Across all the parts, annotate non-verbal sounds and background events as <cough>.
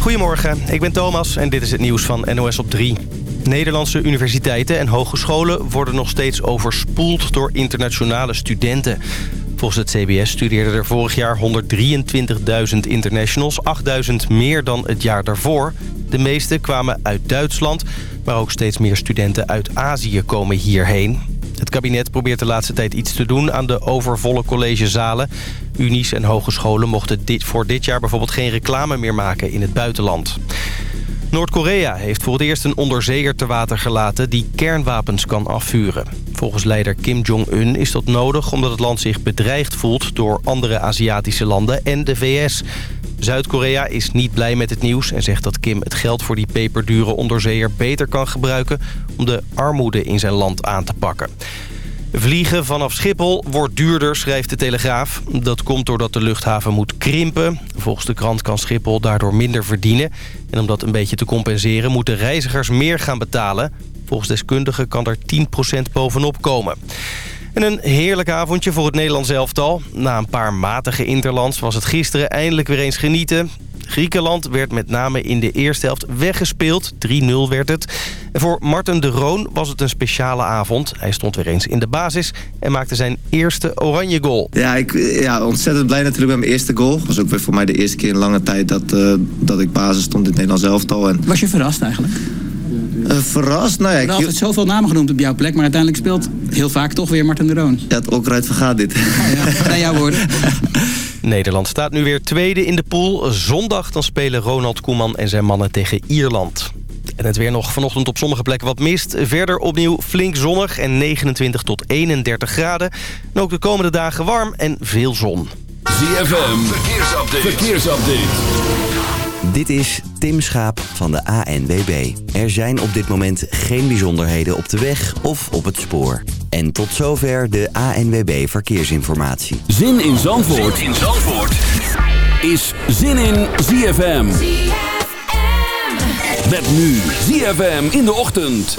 Goedemorgen, ik ben Thomas en dit is het nieuws van NOS op 3. Nederlandse universiteiten en hogescholen worden nog steeds overspoeld door internationale studenten. Volgens het CBS studeerden er vorig jaar 123.000 internationals, 8.000 meer dan het jaar daarvoor. De meeste kwamen uit Duitsland, maar ook steeds meer studenten uit Azië komen hierheen. Het kabinet probeert de laatste tijd iets te doen aan de overvolle collegezalen. Unies en hogescholen mochten dit, voor dit jaar bijvoorbeeld geen reclame meer maken in het buitenland. Noord-Korea heeft voor het eerst een onderzeeër te water gelaten die kernwapens kan afvuren. Volgens leider Kim Jong-un is dat nodig omdat het land zich bedreigd voelt door andere Aziatische landen en de VS. Zuid-Korea is niet blij met het nieuws en zegt dat Kim het geld voor die peperdure onderzeeër beter kan gebruiken om de armoede in zijn land aan te pakken. Vliegen vanaf Schiphol wordt duurder, schrijft de Telegraaf. Dat komt doordat de luchthaven moet krimpen. Volgens de krant kan Schiphol daardoor minder verdienen. En om dat een beetje te compenseren moeten reizigers meer gaan betalen. Volgens deskundigen kan er 10% bovenop komen. En een heerlijk avondje voor het Nederlands elftal. Na een paar matige interlands was het gisteren eindelijk weer eens genieten. Griekenland werd met name in de eerste helft weggespeeld. 3-0 werd het. En voor Marten de Roon was het een speciale avond. Hij stond weer eens in de basis en maakte zijn eerste oranje goal. Ja, ik ja, ontzettend blij natuurlijk met mijn eerste goal. Het was ook weer voor mij de eerste keer in lange tijd dat, uh, dat ik basis stond in het Nederlands elftal. En... Was je verrast eigenlijk? Uh, verrast? Nou ja, ik... Er altijd zoveel namen genoemd op jouw plek, maar uiteindelijk speelt heel vaak toch weer Martin de Roon. Ja, het onkruid vergaat dit. Ja, jouw woorden. <laughs> Nederland staat nu weer tweede in de pool. Zondag dan spelen Ronald Koeman en zijn mannen tegen Ierland. En het weer nog vanochtend op sommige plekken wat mist. Verder opnieuw flink zonnig en 29 tot 31 graden. En ook de komende dagen warm en veel zon. ZFM, verkeersupdate. verkeersupdate. Dit is Tim Schaap van de ANWB. Er zijn op dit moment geen bijzonderheden op de weg of op het spoor. En tot zover de ANWB Verkeersinformatie. Zin in Zandvoort, zin in Zandvoort. is Zin in ZFM. ZFM. Met nu ZFM in de ochtend.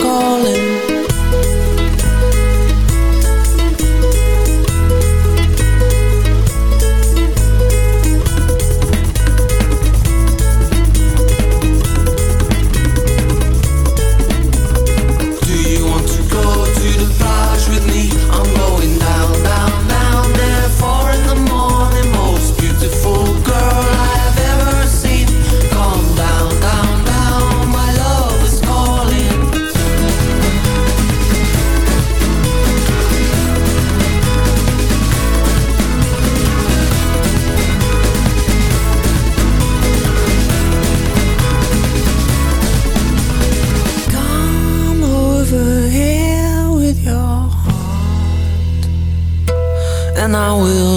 Come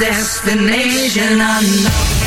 Destination unknown.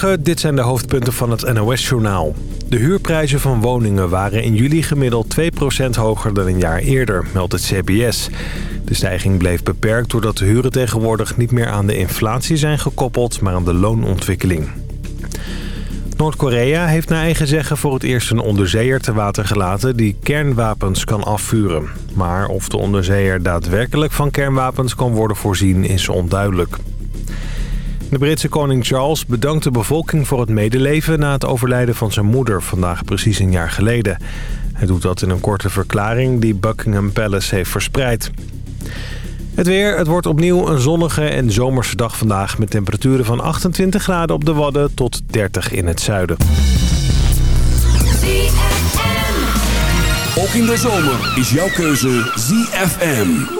Dit zijn de hoofdpunten van het NOS-journaal. De huurprijzen van woningen waren in juli gemiddeld 2% hoger dan een jaar eerder, meldt het CBS. De stijging bleef beperkt doordat de huren tegenwoordig niet meer aan de inflatie zijn gekoppeld, maar aan de loonontwikkeling. Noord-Korea heeft naar eigen zeggen voor het eerst een onderzeeër te water gelaten die kernwapens kan afvuren. Maar of de onderzeeër daadwerkelijk van kernwapens kan worden voorzien is onduidelijk. De Britse koning Charles bedankt de bevolking voor het medeleven na het overlijden van zijn moeder vandaag precies een jaar geleden. Hij doet dat in een korte verklaring die Buckingham Palace heeft verspreid. Het weer, het wordt opnieuw een zonnige en zomerse dag vandaag... met temperaturen van 28 graden op de Wadden tot 30 in het zuiden. Ook in de zomer is jouw keuze ZFM.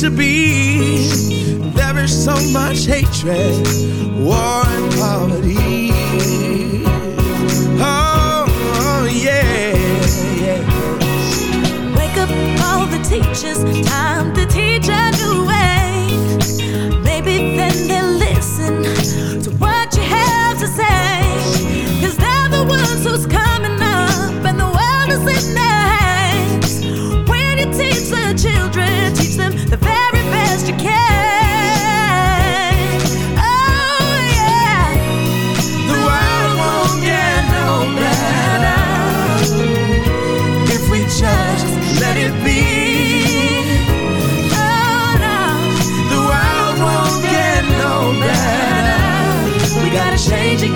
To be. There is so much hatred, war and poverty. Oh, yeah. Wake up all the teachers, time to teach a new way.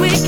We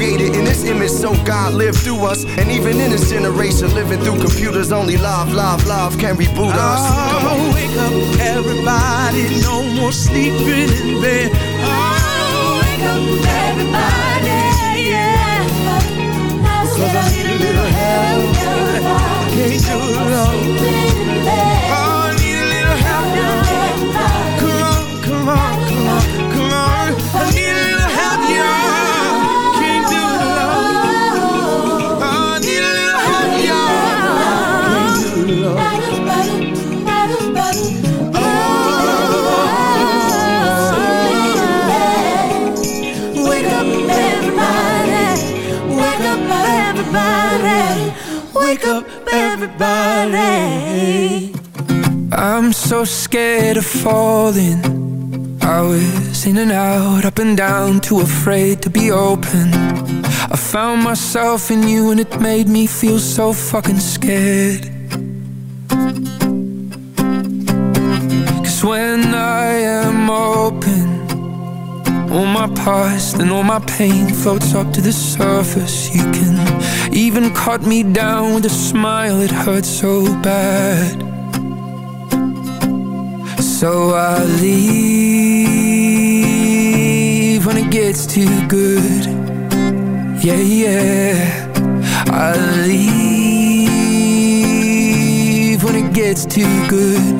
Created in this image so God lived through us. And even in this generation, living through computers, only love, love, love can reboot us. Come on. Oh, wake up, everybody. No more sleeping in bed. Oh, wake up, everybody. Yeah. Cause I need a little help. Can't do it alone. Everybody. I'm so scared of falling. I was in and out, up and down, too afraid to be open. I found myself in you and it made me feel so fucking scared. Cause when I am open, all my past and all my pain floats up to the surface. You can even cut me down with a smile. It hurt so bad. So I leave when it gets too good. Yeah, yeah. I leave when it gets too good.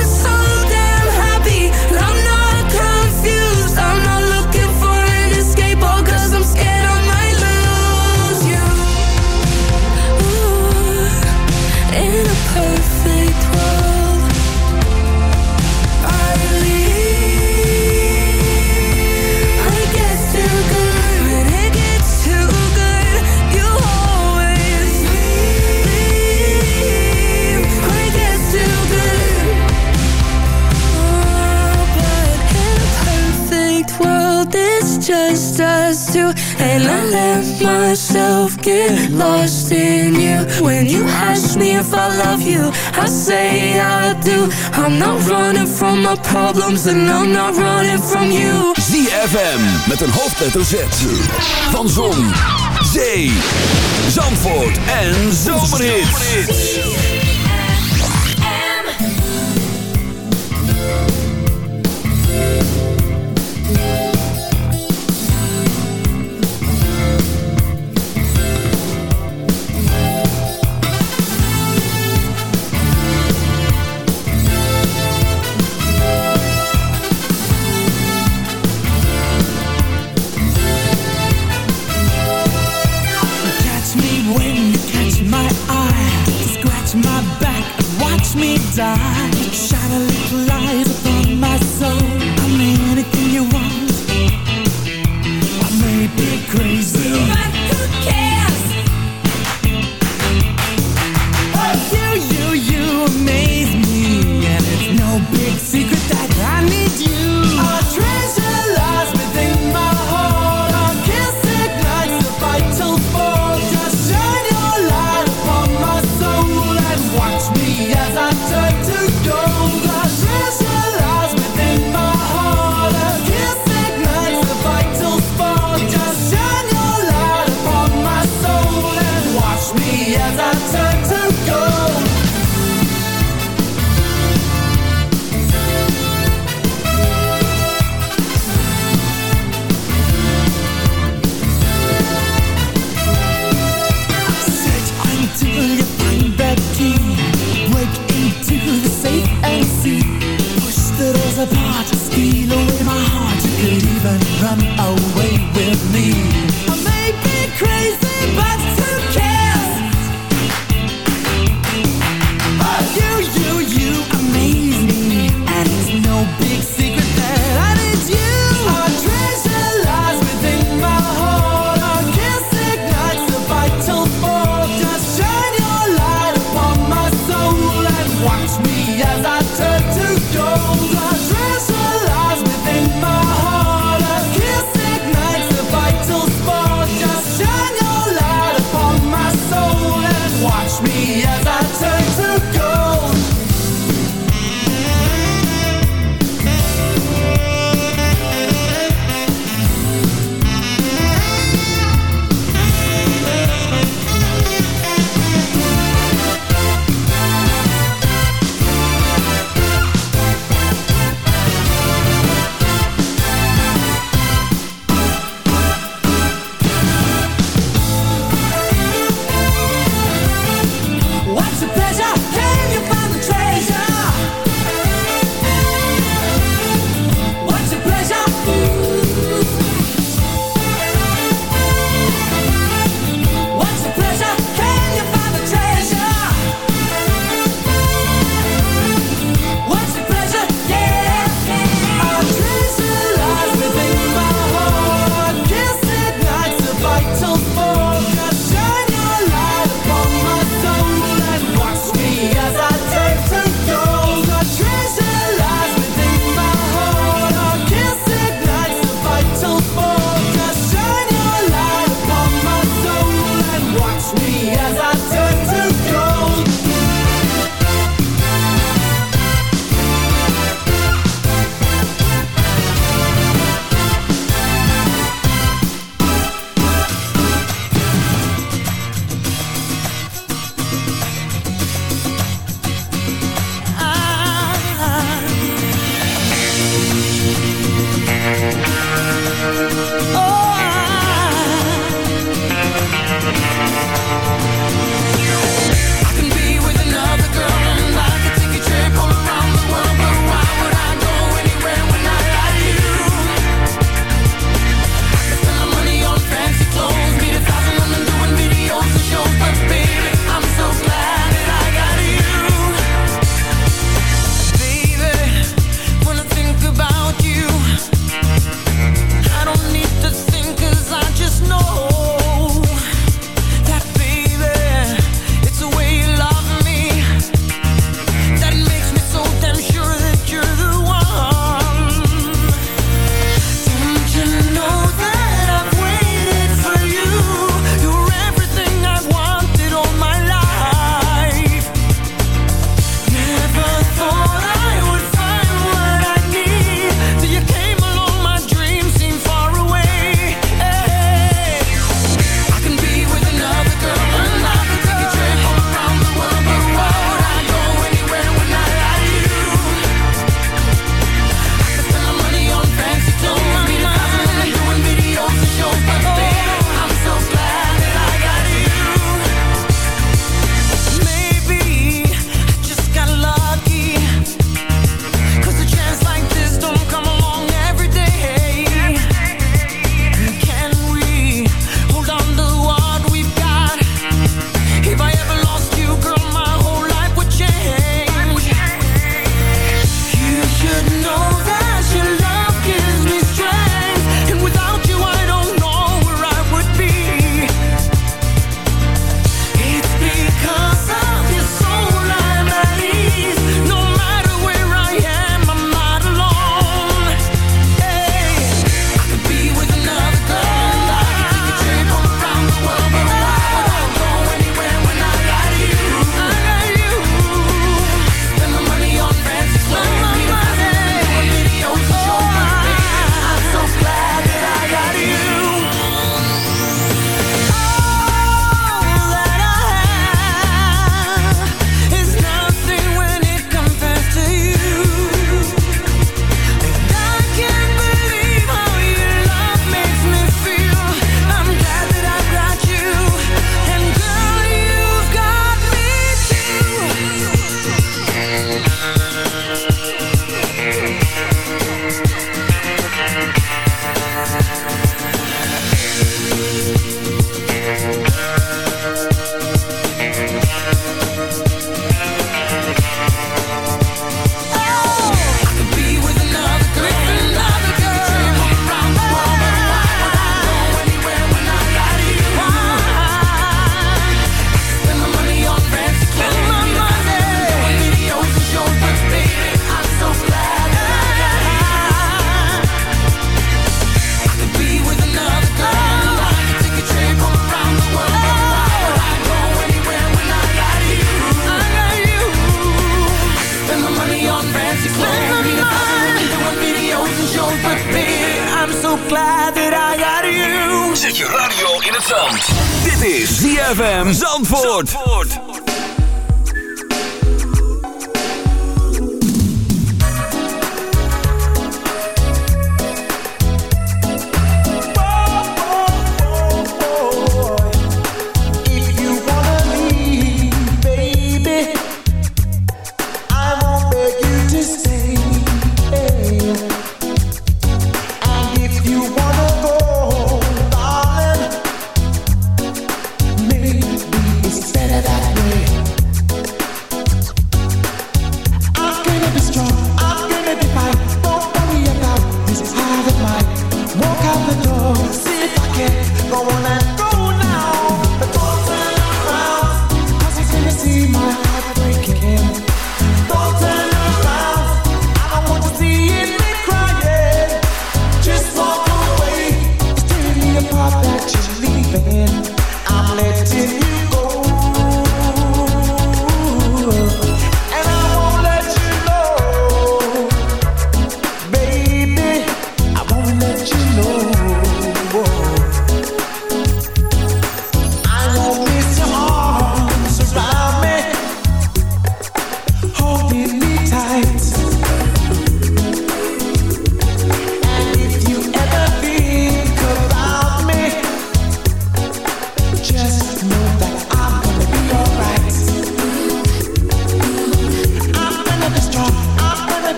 Two, and I let myself get lost in you. When you ask me if I love you, I say I do. I'm not running from my problems, and I'm not running from you. ZFM met een hoofdletter Z. Van Zon, Zee, Zandvoort en Zomerhits.